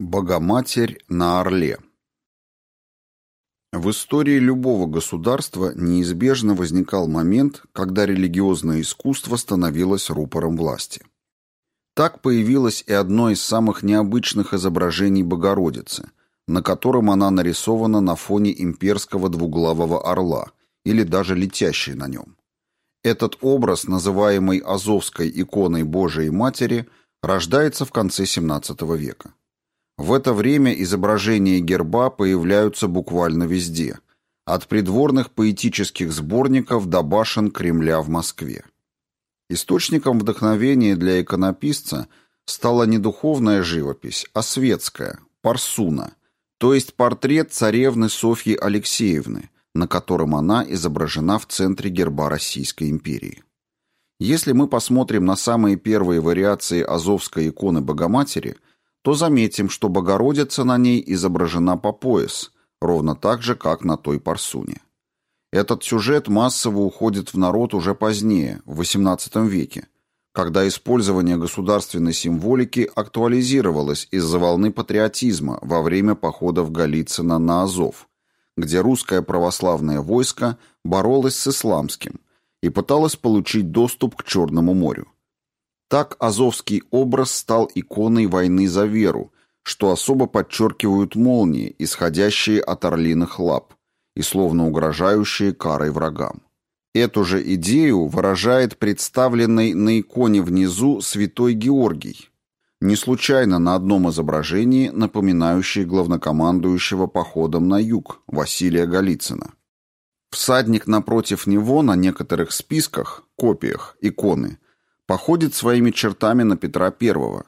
Богоматерь на Орле В истории любого государства неизбежно возникал момент, когда религиозное искусство становилось рупором власти. Так появилось и одно из самых необычных изображений Богородицы, на котором она нарисована на фоне имперского двуглавого орла или даже летящей на нем. Этот образ, называемый Азовской иконой Божией Матери, рождается в конце XVII века. В это время изображения герба появляются буквально везде, от придворных поэтических сборников до башен Кремля в Москве. Источником вдохновения для иконописца стала не духовная живопись, а светская, парсуна, то есть портрет царевны Софьи Алексеевны, на котором она изображена в центре герба Российской империи. Если мы посмотрим на самые первые вариации Азовской иконы Богоматери – то заметим, что Богородица на ней изображена по пояс, ровно так же, как на той парсуне. Этот сюжет массово уходит в народ уже позднее, в XVIII веке, когда использование государственной символики актуализировалось из-за волны патриотизма во время походов Голицына на Азов, где русское православное войско боролось с исламским и пыталось получить доступ к Черному морю. Так азовский образ стал иконой войны за веру, что особо подчеркивают молнии, исходящие от орлиных лап и словно угрожающие карой врагам. Эту же идею выражает представленный на иконе внизу святой Георгий, не случайно на одном изображении напоминающий главнокомандующего походом на юг Василия Голицына. Всадник напротив него на некоторых списках, копиях, иконы – походит своими чертами на Петра I.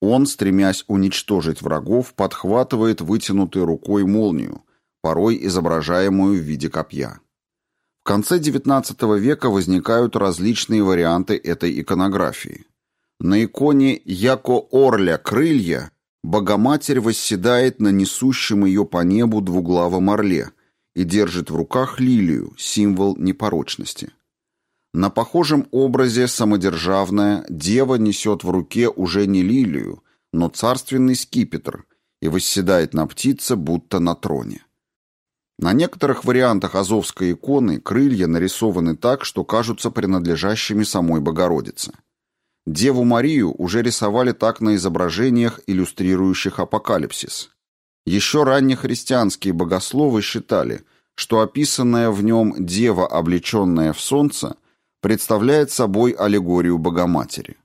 Он, стремясь уничтожить врагов, подхватывает вытянутой рукой молнию, порой изображаемую в виде копья. В конце XIX века возникают различные варианты этой иконографии. На иконе «Яко орля крылья» Богоматерь восседает на несущем ее по небу двуглавом орле и держит в руках лилию, символ непорочности. На похожем образе самодержавная дева несет в руке уже не лилию, но царственный скипетр и восседает на птице, будто на троне. На некоторых вариантах азовской иконы крылья нарисованы так, что кажутся принадлежащими самой Богородице. Деву Марию уже рисовали так на изображениях, иллюстрирующих апокалипсис. Еще ранние христианские богословы считали, что описанная в нем дева, облеченная в солнце, представляет собой аллегорию Богоматери.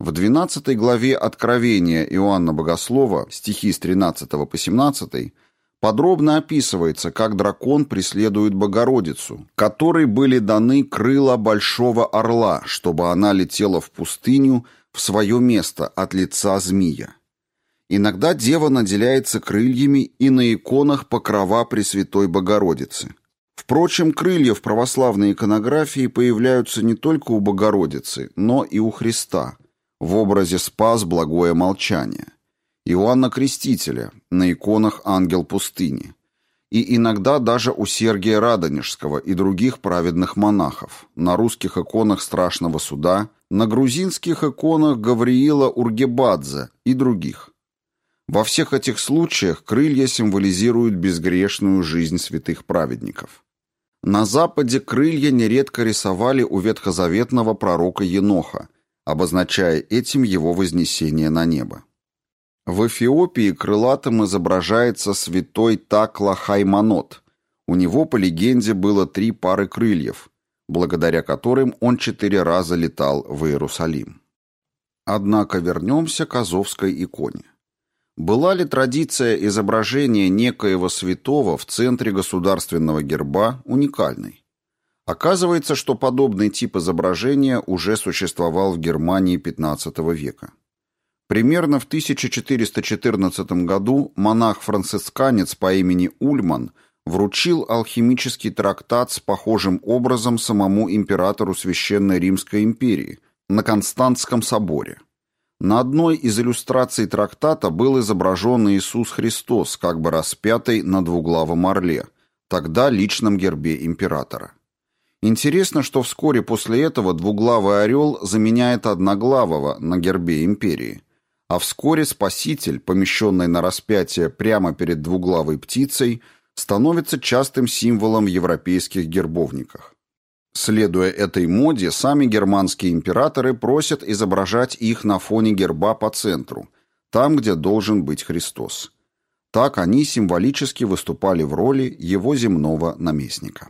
В 12 главе Откровения Иоанна Богослова, стихи с 13 по 17, подробно описывается, как дракон преследует Богородицу, которой были даны крыла большого орла, чтобы она летела в пустыню в свое место от лица змея. Иногда дева наделяется крыльями и на иконах покрова Пресвятой Богородицы. Впрочем, крылья в православной иконографии появляются не только у Богородицы, но и у Христа, в образе «Спас благое молчание», Иоанна Крестителя, на иконах «Ангел пустыни», и иногда даже у Сергия Радонежского и других праведных монахов, на русских иконах Страшного Суда, на грузинских иконах Гавриила Ургебадзе и других. Во всех этих случаях крылья символизируют безгрешную жизнь святых праведников. На Западе крылья нередко рисовали у ветхозаветного пророка Еноха, обозначая этим его вознесение на небо. В Эфиопии крылатым изображается святой Такла Хайманот. У него, по легенде, было три пары крыльев, благодаря которым он четыре раза летал в Иерусалим. Однако вернемся к Азовской иконе. Была ли традиция изображения некоего святого в центре государственного герба уникальной? Оказывается, что подобный тип изображения уже существовал в Германии XV века. Примерно в 1414 году монах-францисканец по имени Ульман вручил алхимический трактат с похожим образом самому императору Священной Римской империи на Константском соборе – на одной из иллюстраций трактата был изображен Иисус Христос, как бы распятый на двуглавом орле, тогда личном гербе императора. Интересно, что вскоре после этого двуглавый орел заменяет одноглавого на гербе империи, а вскоре Спаситель, помещенный на распятие прямо перед двуглавой птицей, становится частым символом в европейских гербовниках. Следуя этой моде, сами германские императоры просят изображать их на фоне герба по центру, там, где должен быть Христос. Так они символически выступали в роли его земного наместника.